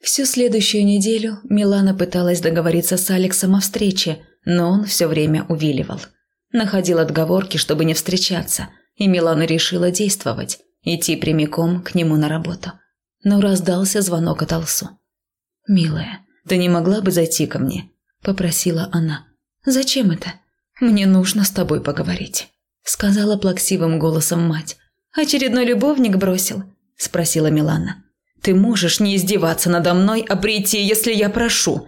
Всю следующую неделю Милана пыталась договориться с Алексом о встрече, но он все время увиливал. Находил отговорки, чтобы не встречаться, и Милана решила действовать, идти прямиком к нему на работу. Но раздался звонок от Алсу. «Милая, ты не могла бы зайти ко мне?» – попросила она. «Зачем это? Мне нужно с тобой поговорить», – сказала плаксивым голосом мать. «Очередной любовник бросил?» – спросила Милана. «Ты можешь не издеваться надо мной, а прийти, если я прошу!»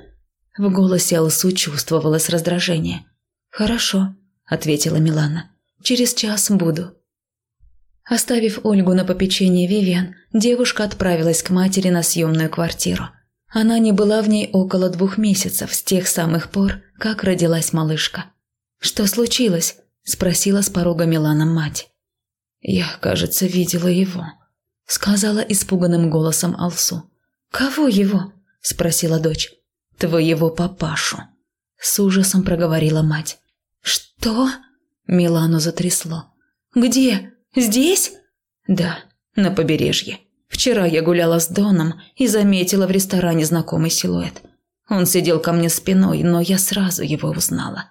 В голосе Алсу чувствовалось раздражение. «Хорошо», – ответила Милана. «Через час буду». Оставив Ольгу на попечение Вивиан, девушка отправилась к матери на съемную квартиру. Она не была в ней около двух месяцев, с тех самых пор, как родилась малышка. «Что случилось?» – спросила с порога Милана мать. «Я, кажется, видела его», – сказала испуганным голосом Алсу. «Кого его?» – спросила дочь. «Твоего папашу», – с ужасом проговорила мать. «Что?» – Милану затрясло. «Где? Здесь?» «Да, на побережье. Вчера я гуляла с Доном и заметила в ресторане знакомый силуэт. Он сидел ко мне спиной, но я сразу его узнала».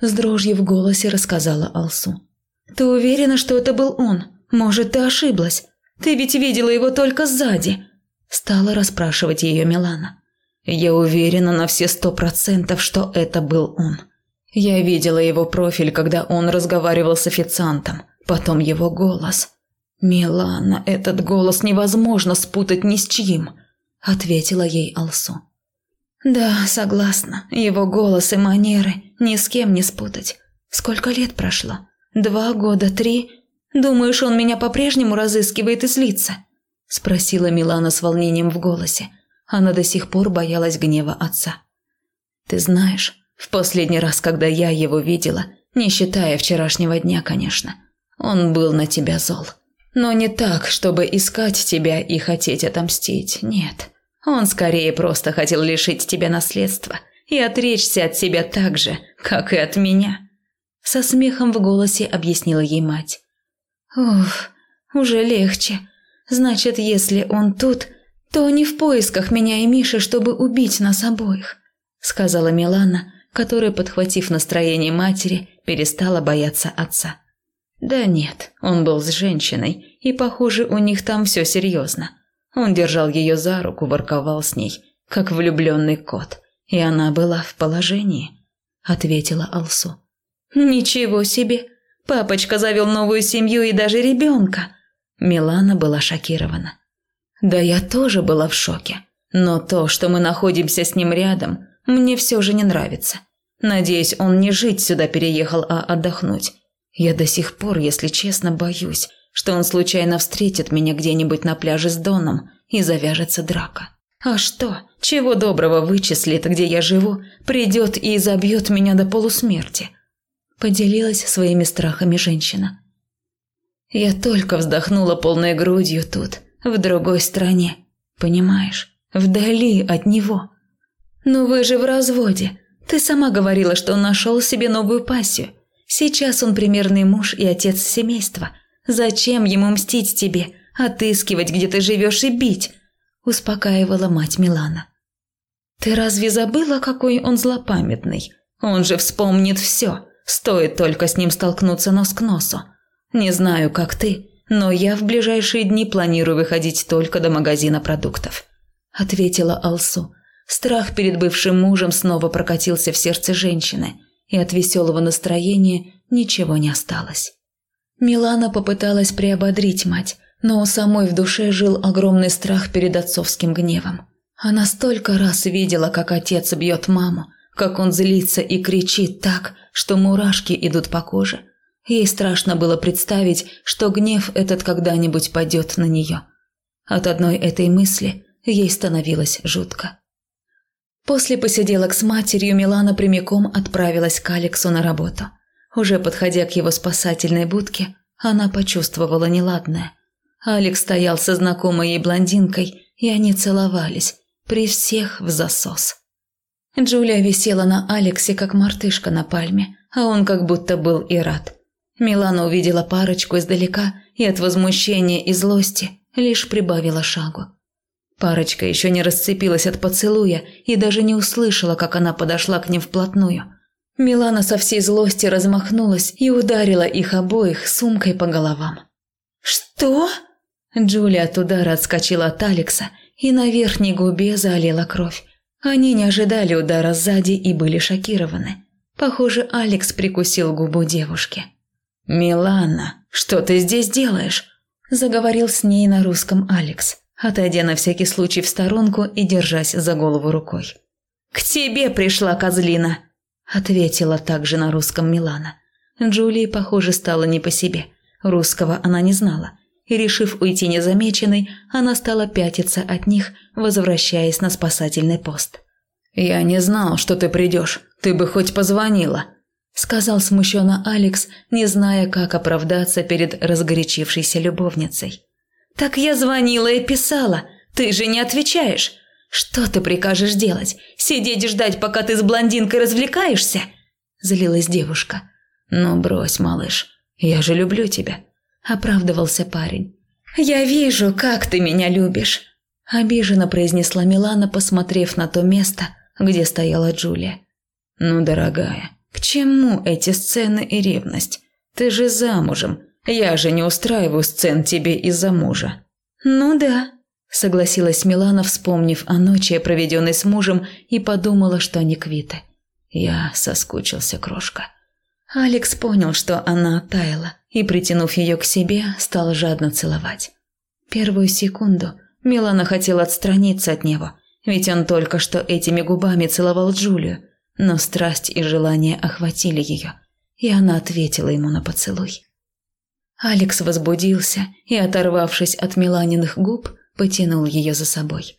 С дрожью в голосе рассказала Алсу. «Ты уверена, что это был он? Может, ты ошиблась? Ты ведь видела его только сзади!» Стала расспрашивать ее Милана. «Я уверена на все сто процентов, что это был он. Я видела его профиль, когда он разговаривал с официантом, потом его голос. Милана, этот голос невозможно спутать ни с чьим», – ответила ей Алсу. «Да, согласна, его голос и манеры ни с кем не спутать. Сколько лет прошло?» «Два года, три. Думаешь, он меня по-прежнему разыскивает и злится?» – спросила Милана с волнением в голосе. Она до сих пор боялась гнева отца. «Ты знаешь, в последний раз, когда я его видела, не считая вчерашнего дня, конечно, он был на тебя зол. Но не так, чтобы искать тебя и хотеть отомстить, нет. Он скорее просто хотел лишить тебя наследства и отречься от тебя так же, как и от меня». Со смехом в голосе объяснила ей мать. «Уф, уже легче. Значит, если он тут, то не в поисках меня и Миши, чтобы убить нас обоих», сказала Милана, которая, подхватив настроение матери, перестала бояться отца. «Да нет, он был с женщиной, и, похоже, у них там все серьезно. Он держал ее за руку, ворковал с ней, как влюбленный кот, и она была в положении», ответила Алсу. «Ничего себе! Папочка завел новую семью и даже ребенка!» Милана была шокирована. «Да я тоже была в шоке. Но то, что мы находимся с ним рядом, мне все же не нравится. Надеюсь, он не жить сюда переехал, а отдохнуть. Я до сих пор, если честно, боюсь, что он случайно встретит меня где-нибудь на пляже с Доном и завяжется драка. А что, чего доброго вычислит, где я живу, придет и забьет меня до полусмерти поделилась своими страхами женщина. Я только вздохнула полной грудью тут, в другой стране, понимаешь, вдали от него. Но вы же в разводе. Ты сама говорила, что он нашел себе новую пассию. Сейчас он примерный муж и отец семейства. Зачем ему мстить тебе, отыскивать, где ты живешь и бить? Успокаивала мать Милана. Ты разве забыла, какой он злопамятный? Он же вспомнит все. Стоит только с ним столкнуться нос к носу. Не знаю, как ты, но я в ближайшие дни планирую выходить только до магазина продуктов», – ответила Алсу. Страх перед бывшим мужем снова прокатился в сердце женщины, и от веселого настроения ничего не осталось. Милана попыталась приободрить мать, но у самой в душе жил огромный страх перед отцовским гневом. Она столько раз видела, как отец бьет маму, как он злится и кричит так, что мурашки идут по коже. Ей страшно было представить, что гнев этот когда-нибудь падет на нее. От одной этой мысли ей становилось жутко. После посиделок с матерью Милана прямиком отправилась к Алексу на работу. Уже подходя к его спасательной будке, она почувствовала неладное. Алекс стоял со знакомой ей блондинкой, и они целовались, при всех в засос. Джулия висела на Алексе, как мартышка на пальме, а он как будто был и рад. Милана увидела парочку издалека и от возмущения и злости лишь прибавила шагу. Парочка еще не расцепилась от поцелуя и даже не услышала, как она подошла к ним вплотную. Милана со всей злости размахнулась и ударила их обоих сумкой по головам. «Что?» Джулия от удара отскочила от Алекса и на верхней губе залила кровь. Они не ожидали удара сзади и были шокированы. Похоже, Алекс прикусил губу девушки. «Милана, что ты здесь делаешь?» – заговорил с ней на русском Алекс, отойдя на всякий случай в сторонку и держась за голову рукой. «К тебе пришла козлина!» – ответила также на русском Милана. Джулии, похоже, стало не по себе. Русского она не знала, и, решив уйти незамеченной, она стала пятиться от них, возвращаясь на спасательный пост. «Я не знал, что ты придешь. Ты бы хоть позвонила», – сказал смущенно Алекс, не зная, как оправдаться перед разгорячившейся любовницей. «Так я звонила и писала. Ты же не отвечаешь. Что ты прикажешь делать? Сидеть и ждать, пока ты с блондинкой развлекаешься?» – злилась девушка. «Ну брось, малыш, я же люблю тебя», – оправдывался парень. «Я вижу, как ты меня любишь», – обиженно произнесла Милана, посмотрев на то место, где стояла Джулия. «Ну, дорогая, к чему эти сцены и ревность? Ты же замужем. Я же не устраиваю сцен тебе из-за мужа». «Ну да», – согласилась Милана, вспомнив о ночи, проведенной с мужем, и подумала, что они квиты. Я соскучился, крошка. Алекс понял, что она оттаяла, и, притянув ее к себе, стал жадно целовать. Первую секунду Милана хотела отстраниться от него, ведь он только что этими губами целовал Джулию, но страсть и желание охватили ее, и она ответила ему на поцелуй. Алекс возбудился и, оторвавшись от Миланиных губ, потянул ее за собой.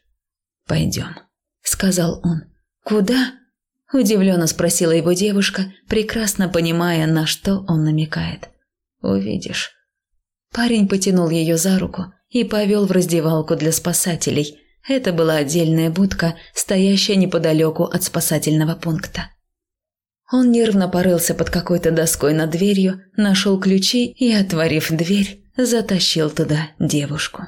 «Пойдем», — сказал он. «Куда?» – удивленно спросила его девушка, прекрасно понимая, на что он намекает. Увидишь. Парень потянул ее за руку и повел в раздевалку для спасателей. Это была отдельная будка, стоящая неподалеку от спасательного пункта. Он нервно порылся под какой-то доской над дверью, нашел ключи и, отворив дверь, затащил туда девушку.